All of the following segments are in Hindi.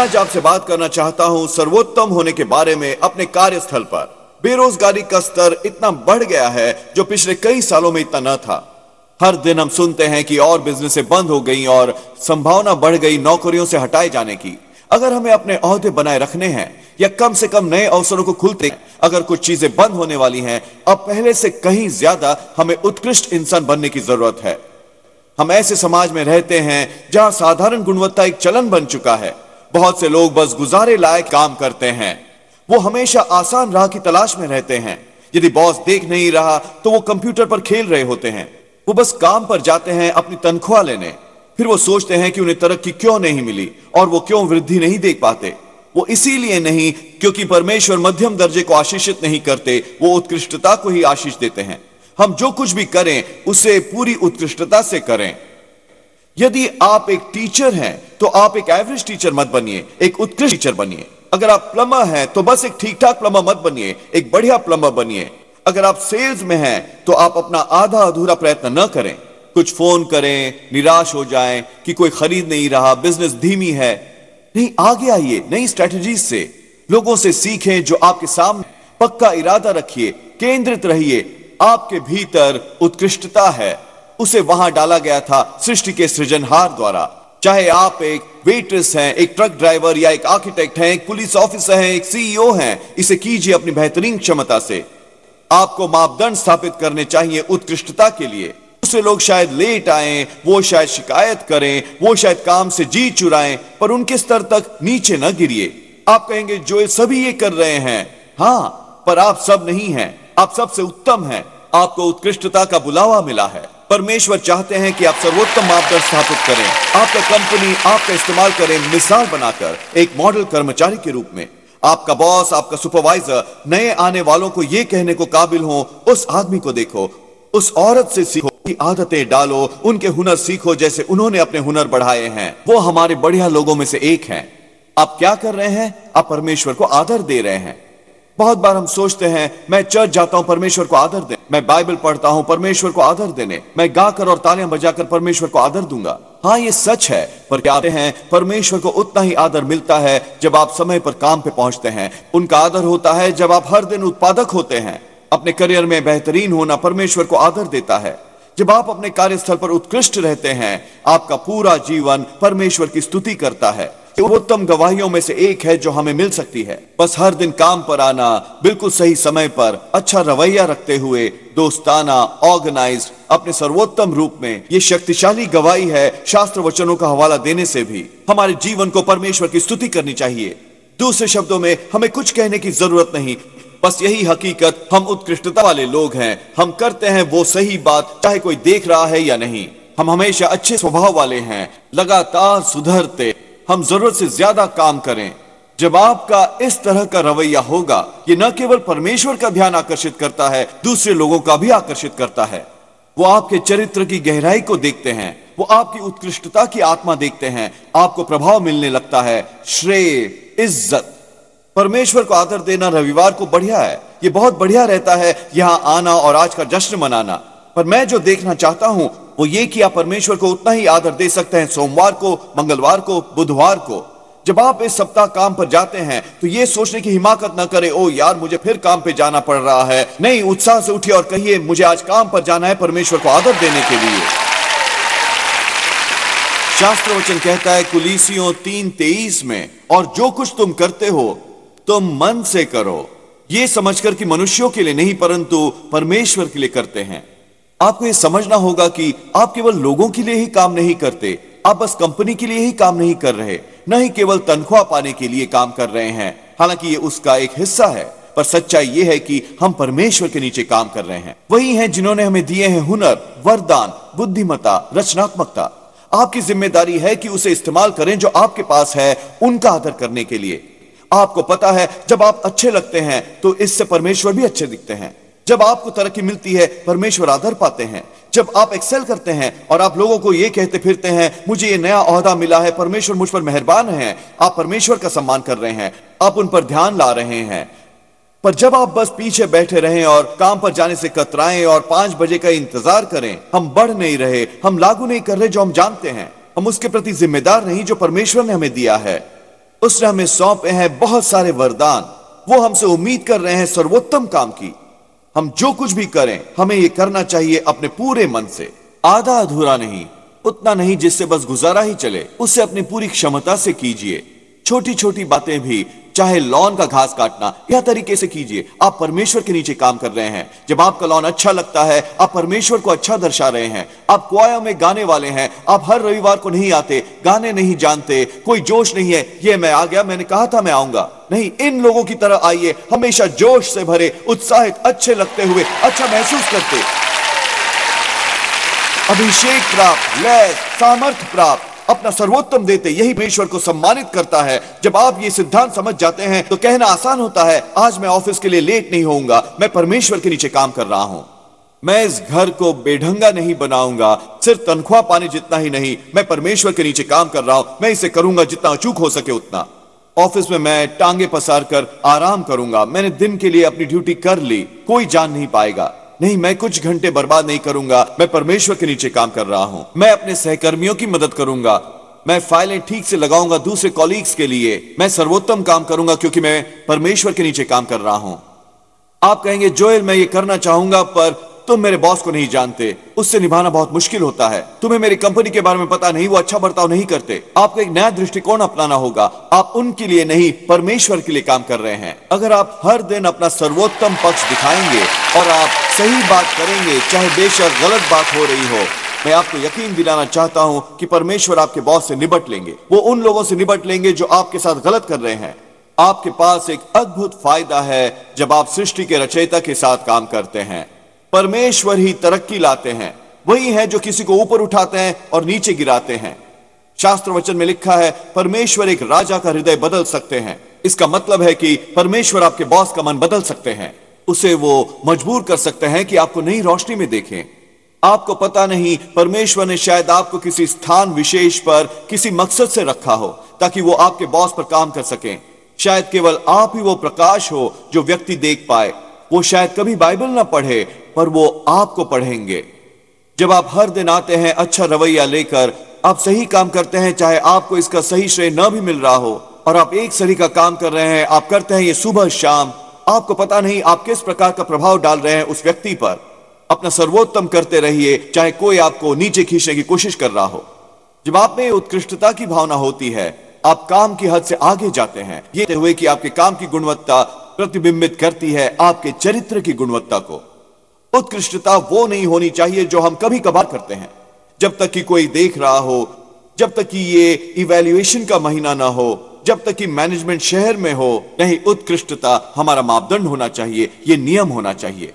आज आपसे बात करना चाहता हूँ सर्वोत्तम होने के बारे में अपने कार्यस्थल पर। बेरोजगारी का स्तर इतना बढ़ गया है जो पिछले कई सालों में इतना न था। हर दिन हम सुनते हैं कि और बिजनेसें बंद हो गई और संभावना बढ़ गई नौकरियों से हटाए जाने की। अगर हमें अपने अहदे बनाए रखने हैं या कम से कम नए अवसरों को खुलते अगर कुछ चीज़ें बंद होने वाली हैं, अब पहले से कहीं ज़्यादा हमें उत्कृष्ट इंसान बनने की ज़रूरत है। हम ऐसे समाज में रहते हैं जहाँ साधारण गुणवत्ता एक चलन बन चुका है। बहुत से लोग बस गुजारे लायक काम करते हैं। वो हमेशा आसान राह की तलाश में रहते हैं। यदि बॉस देख नहीं रहा तो वो कंप्यूटर पर खेल रहे होते हैं। वो बस काम पर जाते हैं अपनी तनख्वाह लेने। फिर वो सोचते हैं कि उन्हें तरक्की क्यों नहीं मिली और वो क्यों वृद्धि नहीं देख पाते। वो इसीलिए नहीं क्योंकि परमेश्वर मध्यम दर्जे को आशीषित नहीं करते, वो उत्कृष्टता को ही आशीष देते हैं। हम जो कुछ भी करें, उसे पूरी उत्कृष्टता से करें। यदि आप एक टीचर हैं तो आप एक एवरेज टीचर मत बनिए, एक उत्कृष्ट टीचर बनिए। अगर आप प्लम्बर हैं तो बस एक ठीक ठाक प्लम्बर मत बनिए, एक बढ़िया प्लम्बर बनिए। अगर आप सेल्स में हैं तो आप अपना आधा अधूरा प्रयत्न न करें। कुछ फ़ोन करें, निराश हो जाएँ कि कोई खरीद नहीं रहा बिज़नेस धीमी है। नहीं, आगे आइए, नई स्ट्रेटजी से। लोगों से सीखें जो आपके सामने। पक्का इरादा रखिए, केंद्रित रहिए। आपके भीतर उत्कृष्टता है। उसे वहाँ डाला गया था सृष्टि के सृजनहार द्वारा। चाहे आप एक वेट्रेस हैं, एक ट्रक ड्राइवर या एक आर्किटेक्ट हैं, एक पुलिस ऑफिसर हैं, एक सीईओ हैं, इसे कीजिए अपनी बेहतरीन क्षमता से। आपको मापदंड स्थापित करने चाहिए उत्कृष्टता के लिए। दूसरे लोग शायद लेट आए, वो शायद शिकायत करें, वो शायद काम से जी चुराएँ, पर उनके स्तर तक नीचे न गिरिए। आप कहेंगे, जो सभी ये कर रहे हैं। हाँ पर आप सब नहीं हैं, आप सबसे उत्तम हैं। आपको उत्कृष्टता का बुलावा मिला है। परमेश्वर चाहते हैं कि आप सर्वोत्तम मापदंड स्थापित करें, आपका कंपनी आपका इस्तेमाल करें, मिसाल बनाकर, एक मॉडल कर्मचारी के रूप में। आपका बॉस, आपका सुपरवाइजर, नए आने वालों को यह कहने को काबिल हो, उस आदमी को देखो, उस औरत से सीखो की आदतें डालो, उनके हुनर सीखो जैसे उन्होंने अपने हुनर बढ़ाए हैं। वो हमारे बढ़िया लोगों में से एक हैं। आप क्या कर रहे हैं? आप परमेश्वर को आदर दे रहे हैं। बहुत बार हम सोचते हैं, मैं चर्च जाता हूँ, परमेश्वर को आदर दे। मैं बाइबल पढ़ता हूँ, परमेश्वर को आदर देने। मैं गाकर और तालियाँ बजाकर परमेश्वर को आदर दूँगा। हाँ ये सच है, पर क्या हैं, परमेश्वर को उतना ही आदर मिलता है, जब आप समय पर काम पे पहुँचते हैं। उनका आदर होता है, जब आप हर दिन उत्पादक होते हैं। अपने करियर में बेहतरीन होना परमेश्वर को आदर देता है। जब आप अपने कार्यस्थल पर उत्कृष्ट रहते हैं, आपका पूरा जीवन परमेश्वर की स्तुति करता है। उत्तम गवाहियों में से एक है जो हमें मिल सकती है। बस हर दिन काम पर आना, बिल्कुल सही समय पर अच्छा रवैया रखते हुए दोस्ताना ऑर्गेनाइज अपने सर्वोत्तम रूप में। ये शक्तिशाली गवाही है शास्त्र वचनों का हवाला देने से भी। हमारे जीवन को परमेश्वर की स्तुति करनी चाहिए। दूसरे शब्दों में, हमें कुछ कहने की ज़रूरत नहीं। बस यही हकीकत, हम उत्कृष्टता वाले लोग हैं। हम करते हैं वो सही बात, चाहे कोई देख रहा है या नहीं। हम हमेशा अच्छे स्वभाव वाले हैं। लगातार सुधरते। हम ज़रूरत से ज़्यादा काम करें। जब आपका इस तरह का रवैया होगा, ये न केवल परमेश्वर का ध्यान आकर्षित करता है, दूसरे लोगों का भी आकर्षित करता है। वो आपके चरित्र की गहराई को देखते हैं, वो आपकी उत्कृष्टता की आत्मा देखते हैं, आपको प्रभाव मिलने लगता है। श्रेय, इज़्ज़त। परमेश्वर को आदर देना रविवार को बढ़िया है, ये बहुत बढ़िया रहता है, यहाँ आना और आज का जश्न मनाना। पर मैं जो देखना चाहता हूँ वो ये कि आप परमेश्वर को उतना ही आदर दे सकते हैं सोमवार को, मंगलवार को, बुधवार को। जब आप इस सप्ताह काम पर जाते हैं तो ये सोचने की हिमाकत ना करें, ओ यार, मुझे फिर काम पे जाना पड़ रहा है। नहीं, उत्साह से उठिए और कहिए, मुझे आज काम पर जाना है परमेश्वर को आदर देने के लिए। शास्त्र वचन कहता है, कुलीसियों तीन तेईस में, और जो कुछ तुम करते हो, तुम मन से करो। ये समझकर कि मनुष्यों के लिए नहीं, परंतु परमेश्वर के लिए करते हैं। आपको यह समझना होगा कि आप केवल लोगों के लिए ही काम नहीं करते, आप बस कंपनी के लिए ही काम नहीं कर रहे, न ही केवल तनख्वाह पाने के लिए काम कर रहे हैं। हालाँकि ये उसका एक हिस्सा है, पर सच्चाई ये है कि हम परमेश्वर के नीचे काम कर रहे हैं। वही हैं जिन्होंने हमें दिए हैं हुनर, वरदान बुद्धिमता रचनात्मकता। आपकी ज़िम्मेदारी है कि उसे इस्तेमाल करें जो आपके पास है, उनका आदर करने के लिए। आपको पता है, जब आप अच्छे लगते हैं तो इससे परमेश्वर भी अच्छे दिखते हैं। जब आपको तरक्की मिलती है, परमेश्वर आदर पाते हैं। जब आप एक्सेल करते हैं और आप लोगों को ये कहते फिरते हैं, मुझे ये नया अहदा मिला है, परमेश्वर मुझ पर मेहरबान है। आप परमेश्वर का सम्मान कर रहे हैं। आप उन पर ध्यान ला रहे हैं। पर जब आप बस पीछे बैठे रहें और काम पर जाने से कतराएँ और पाँच बजे का इंतज़ार करें, हम बढ़ नहीं रहे, हम लागू नहीं कर रहे जो हम जानते हैं। हम उसके प्रति जिम्मेदार नहीं जो परमेश्वर ने हमें दिया है। उसने हमें सौंपे हैं बहुत सारे वरदान। वो हमसे उम्मीद कर रहे हैं सर्वोत्तम काम की। हम जो कुछ भी करें, हमें यह करना चाहिए अपने पूरे मन से। आधा अधूरा नहीं, उतना नहीं जिससे बस गुजारा ही चले, उसे अपनी पूरी क्षमता से कीजिए। छोटी छोटी बातें भी, चाहे लॉन का घास काटना यह तरीके से कीजिए, आप परमेश्वर के नीचे काम कर रहे हैं। जब आपका लॉन अच्छा लगता है, आप परमेश्वर को अच्छा दर्शा रहे हैं। आप क्वाया में गाने वाले हैं, आप हर रविवार को नहीं आते, गाने नहीं जानते, कोई जोश नहीं है, ये मैं आ गया, मैंने कहा था मैं आऊँगा। नहीं, इन लोगों की तरह आइए, हमेशा जोश से भरे, उत्साहित, अच्छे लगते हुए अच्छा महसूस करते। अभिषेक प्राप्त, लय, सामर्थ्य प्राप्त। अपना सर्वोत्तम देते, यही परमेश्वर को सम्मानित करता है। जब आप ये सिद्धांत समझ जाते हैं तो कहना आसान होता है, आज मैं ऑफ़िस के लिए लेट नहीं होऊँगा, मैं परमेश्वर के नीचे काम कर रहा हूँ। मैं इस घर को बेढंगा नहीं बनाऊँगा, सिर्फ़ तनख्वाह पाने जितना ही नहीं, मैं परमेश्वर के नीचे काम कर रहा हूँ, मैं इसे करूँगा जितना अचूक हो सके उतना। ऑफ़िस में मैं टांगे पसार कर आराम करूँगा, मैंने दिन के लिए अपनी ड्यूटी कर ली, कोई जान नहीं पाएगा। नहीं, मैं कुछ घंटे बर्बाद नहीं करूँगा। मैं परमेश्वर के नीचे काम कर रहा हूँ। मैं अपने सहकर्मियों की मदद करूँगा। मैं फाइलें ठीक से लगाऊँगा दूसरे कॉलीग्स के लिए। मैं सर्वोत्तम काम करूँगा क्योंकि मैं परमेश्वर के नीचे काम कर रहा हूँ। आप कहेंगे, जोएल, मैं ये करना चाहूँगा, पर तुम मेरे बॉस को नहीं जानते। उससे निभाना बहुत मुश्किल होता है। तुम्हें मेरी कंपनी के बारे में पता नहीं, वो अच्छा बर्ताव नहीं करते। आपको एक नया दृष्टिकोण अपनाना होगा। आप उनके लिए नहीं, परमेश्वर के लिए काम कर रहे हैं। अगर आप हर दिन अपना सर्वोत्तम पक्ष दिखाएँगे और आप सही बात करेंगे, चाहे बेशक गलत बात हो रही हो, मैं आपको यकीन दिलाना चाहता हूँ कि परमेश्वर आपके बॉस से निबट लेंगे। वो उन लोगों से निबट लेंगे जो आपके साथ गलत कर रहे हैं। आपके पास एक अद्भुत फ़ायदा है जब आप सृष्टि के रचयिता के साथ काम करते हैं। परमेश्वर ही तरक्की लाते हैं। वही है जो किसी को ऊपर उठाते हैं और नीचे गिराते हैं। शास्त्र वचन में लिखा है, परमेश्वर एक राजा का हृदय बदल सकते हैं। इसका मतलब है कि परमेश्वर आपके बॉस का मन बदल सकते हैं। उसे वो मजबूर कर सकते हैं कि आपको नई रोशनी में देखें। आपको पता नहीं, परमेश्वर ने शायद आपको किसी स्थान विशेष पर, किसी मकसद से रखा हो, ताकि वो आपके बॉस पर काम कर सकें। शायद केवल आप ही वो प्रकाश हो जो व्यक्ति देख पाए। वो शायद कभी बाइबल ना पढ़े, पर वो आपको पढ़ेंगे। जब आप हर दिन आते हैं अच्छा रवैया लेकर, आप सही काम करते हैं, चाहे आपको इसका सही श्रेय न भी मिल रहा हो, और आप एक सही का काम कर रहे हैं, आप करते हैं ये सुबह शाम, आपको पता नहीं आप किस प्रकार का प्रभाव डाल रहे हैं उस व्यक्ति पर। अपना सर्वोत्तम करते रहिए, चाहे कोई आपको नीचे खींचने की कोशिश कर रहा हो। जब आप में उत्कृष्टता की भावना होती है, आप काम की हद से आगे जाते हैं। ये हुए कि आपके काम की गुणवत्ता प्रतिबिंबित करती है आपके चरित्र की गुणवत्ता को। उत्कृष्टता वो नहीं होनी चाहिए जो हम कभी कभार करते हैं। जब तक कि कोई देख रहा हो, जब तक कि ये इवेल्युएशन का महीना ना हो, जब तक कि मैनेजमेंट शहर में हो, नहीं, उत्कृष्टता हमारा मापदंड होना चाहिए, ये नियम होना चाहिए।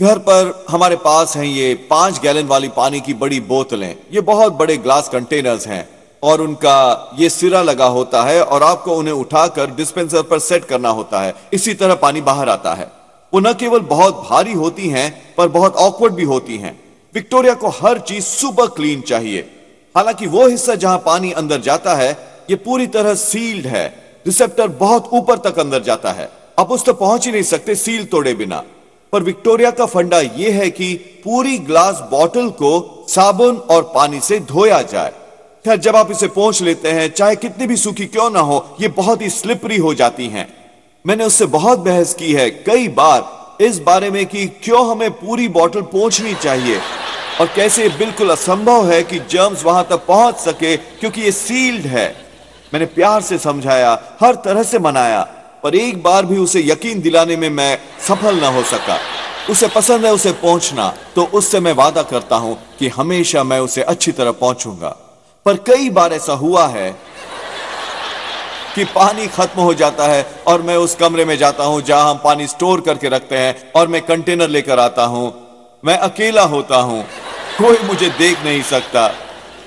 घर पर हमारे पास हैं ये पाँच गैलन वाली पानी की बड़ी बोतलें, ये बहुत बड़े ग्लास कंटेनर्स हैं। और उनका ये सिरा लगा होता है और आपको उन्हें उठाकर डिस्पेंसर पर सेट करना होता है। इसी तरह पानी बाहर आता है। वो न केवल बहुत भारी होती हैं, पर बहुत ऑकवर्ड भी होती हैं। विक्टोरिया को हर चीज़ सुपर क्लीन चाहिए। हालाँकि वो हिस्सा जहाँ पानी अंदर जाता है, ये पूरी तरह सील्ड है। रिसेप्टर बहुत ऊपर तक अंदर जाता है। आप उस तक पहुँच ही नहीं सकते सील तोड़े बिना। पर विक्टोरिया का फंडा यह है कि पूरी ग्लास बॉटल को साबुन और पानी से धोया जाए। खैर जब आप इसे पहुँच लेते हैं, चाहे कितनी भी सूखी क्यों ना हो, ये बहुत ही स्लिपरी हो जाती हैं। मैंने उससे बहुत बहस की है कई बार, इस बारे में कि क्यों हमें पूरी बॉटल पहुंचनी चाहिए? और कैसे बिल्कुल असंभव है कि जर्म्स वहाँ तक पहुँच सके, क्योंकि ये सील्ड है। मैंने प्यार से समझाया, हर तरह से मनाया, पर एक बार भी उसे यकीन दिलाने में मैं सफल ना हो सका। उसे पसंद है उसे पहुँचना तो उससे मैं वादा करता हूँ कि हमेशा मैं उसे अच्छी तरह पहुंचूँगा पर कई बार ऐसा हुआ है कि पानी खत्म हो जाता है और मैं उस कमरे में जाता हूँ जहाँ हम पानी स्टोर करके रखते हैं और मैं कंटेनर लेकर आता हूँ। मैं अकेला होता हूँ। कोई मुझे देख नहीं सकता।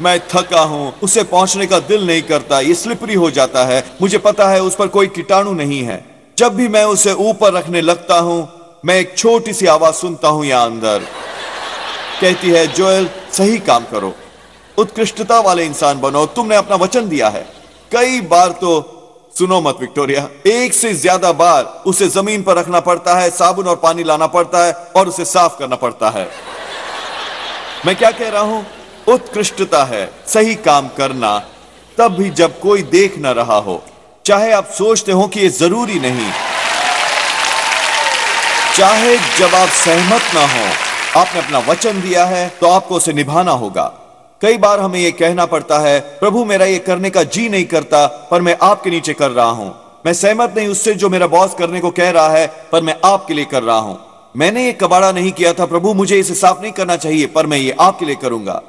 मैं थका हूँ। उसे पहुँचने का दिल नहीं करता। ये स्लिपरी हो जाता है। मुझे पता है उस पर कोई कीटाणु नहीं है। जब भी मैं उसे ऊपर रखने लगता हूँ, मैं एक छोटी सी आवाज़ सुनता हूँ यहाँ अंदर। कहती है, जोएल, सही काम करो। उत्कृष्टता वाले इंसान बनो। तुमने अपना वचन दिया है। कई बार तो सुनो मत, विक्टोरिया। एक से ज़्यादा बार उसे ज़मीन पर रखना पड़ता है, साबुन और पानी लाना पड़ता है और उसे साफ़ करना पड़ता है। मैं क्या कह रहा हूँ? उत्कृष्टता है। सही काम करना। तब भी जब कोई देख ना रहा हो। चाहे आप सोचते हो कि यह ज़रूरी नहीं। चाहे जब आप सहमत ना हो। आपने अपना वचन दिया है तो आपको उसे निभाना होगा। कई बार हमें यह कहना पड़ता है, प्रभु, मेरा ये करने का जी नहीं करता, पर मैं आपके नीचे कर रहा हूँ। मैं सहमत नहीं उससे जो मेरा बॉस करने को कह रहा है, पर मैं आपके लिए कर रहा हूँ। मैंने ये कबाड़ा नहीं किया था, प्रभु, मुझे इसे साफ़ नहीं करना चाहिए, पर मैं ये आपके लिए करूँगा।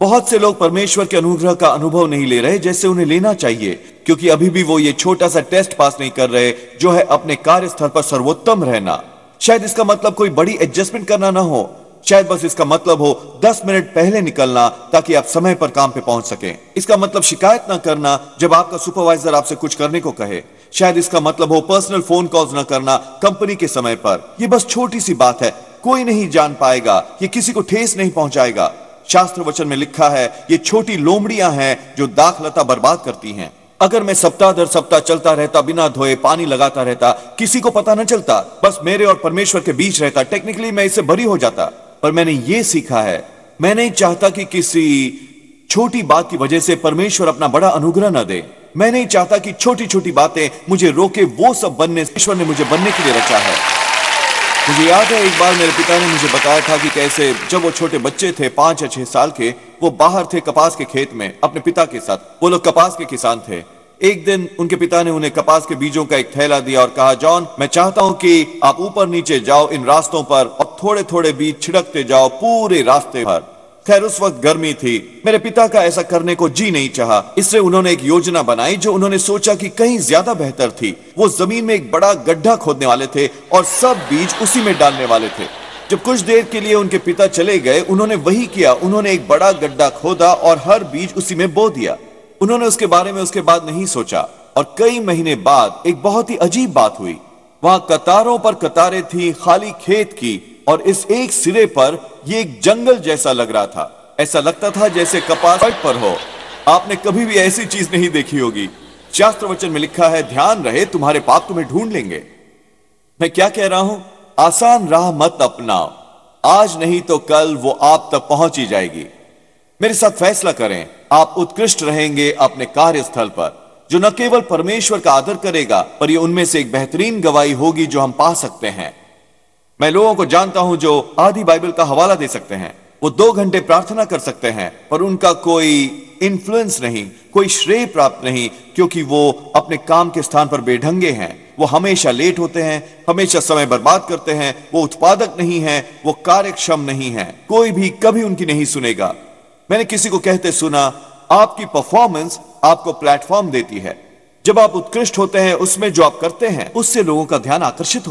बहुत से लोग परमेश्वर के अनुग्रह का अनुभव नहीं ले रहे, जैसे उन्हें लेना चाहिए, क्योंकि अभी भी वो ये छोटा सा टेस्ट पास नहीं कर रहे, जो है अपने कार्यस्थल पर सर्वोत्तम रहना। शायद इसका मतलब कोई बड़ी एडजस्टमेंट करना ना हो। शायद बस इसका मतलब हो 10 मिनट पहले निकलना, ताकि आप समय पर काम पे पहुँच सकें। इसका मतलब शिकायत ना करना, जब आपका सुपरवाइजर आपसे कुछ करने को कहे। शायद इसका मतलब हो, पर्सनल फ़ोन कॉल्स ना करना, कंपनी के समय पर। यह बस छोटी सी बात है। कोई नहीं जान पाएगा ये किसी को ठेस नहीं पहुंचाएगा। शास्त्र वचन में लिखा है, ये छोटी लोमड़ियाँ हैं जो दाखलता बर्बाद करती हैं। अगर मैं सप्ताह दर सप्ताह चलता रहता, बिना धोए पानी लगाता रहता, किसी को पता न चलता। बस मेरे और परमेश्वर के बीच रहता, टेक्निकली मैं इससे बरी हो जाता। पर मैंने ये सीखा है, मैं नहीं चाहता कि किसी छोटी बात की वजह से परमेश्वर अपना बड़ा अनुग्रह न दे। मैं नहीं चाहता कि छोटी छोटी बातें मुझे रोके, वो सब बनने ईश्वर ने मुझे बनने के लिए रचा है। मुझे याद है, एक बार मेरे पिता ने मुझे बताया था कि कैसे जब वो छोटे बच्चे थे, पाँच या छह साल के, वो बाहर थे कपास के खेत में, अपने पिता के साथ। वो लोग कपास के किसान थे। एक दिन उनके पिता ने उन्हें कपास के बीजों का एक थैला दिया और कहा, जॉन, मैं चाहता हूँ कि आप ऊपर नीचे जाओ इन रास्तों पर और थोड़े थोड़े बीज छिड़कते जाओ पूरे रास्ते पर खैर, उस वक्त गर्मी थी। मेरे पिता का ऐसा करने को जी नहीं चाहा। इससे उन्होंने एक योजना बनाई जो उन्होंने सोचा कि कहीं ज़्यादा बेहतर थी। वो ज़मीन में एक बड़ा गड्ढा खोदने वाले थे और सब बीज उसी में डालने वाले थे। जब कुछ देर के लिए उनके पिता चले गए, उन्होंने वही किया। उन्होंने एक बड़ा गड्ढा खोदा और हर बीज उसी में बो दिया। उन्होंने उसके बारे में उसके बाद नहीं सोचा। और कई महीने बाद एक बहुत ही अजीब बात हुई। वहाँ कतारों पर कतारें थी, खाली खेत की। और इस एक सिरे पर यह एक जंगल जैसा लग रहा था। ऐसा लगता था जैसे कपास पर हो। आपने कभी भी ऐसी चीज़ नहीं देखी होगी। शास्त्र वचन में लिखा है, ध्यान रहे, तुम्हारे पाप तुम्हें ढूंढ लेंगे। मैं क्या कह रहा हूँ? आसान राह मत अपनाओ। आज नहीं तो कल वो आप तक पहुँच ही जाएगी। मेरे साथ फैसला करें। आप उत्कृष्ट रहेंगे अपने कार्यस्थल पर, जो न केवल परमेश्वर का आदर करेगा, पर यह उनमें से एक बेहतरीन गवाही होगी जो हम पा सकते हैं। मैं लोगों को जानता हूँ जो आधी बाइबल का हवाला दे सकते हैं। वो दो घंटे प्रार्थना कर सकते हैं, पर उनका कोई इन्फ्लुएंस नहीं, कोई श्रेय प्राप्त नहीं, क्योंकि वो अपने काम के स्थान पर बेढंगे हैं। वो हमेशा लेट होते हैं, हमेशा समय बर्बाद करते हैं, वो उत्पादक नहीं है, वो कार्यक्षम नहीं है। कोई भी कभी उनकी नहीं सुनेगा। मैंने किसी को कहते सुना, आपकी परफॉर्मेंस आपको प्लेटफॉर्म देती है। जब आप उत्कृष्ट होते हैं, उसमें जो आप करते हैं, उससे लोगों का ध्यान आकर्षित होता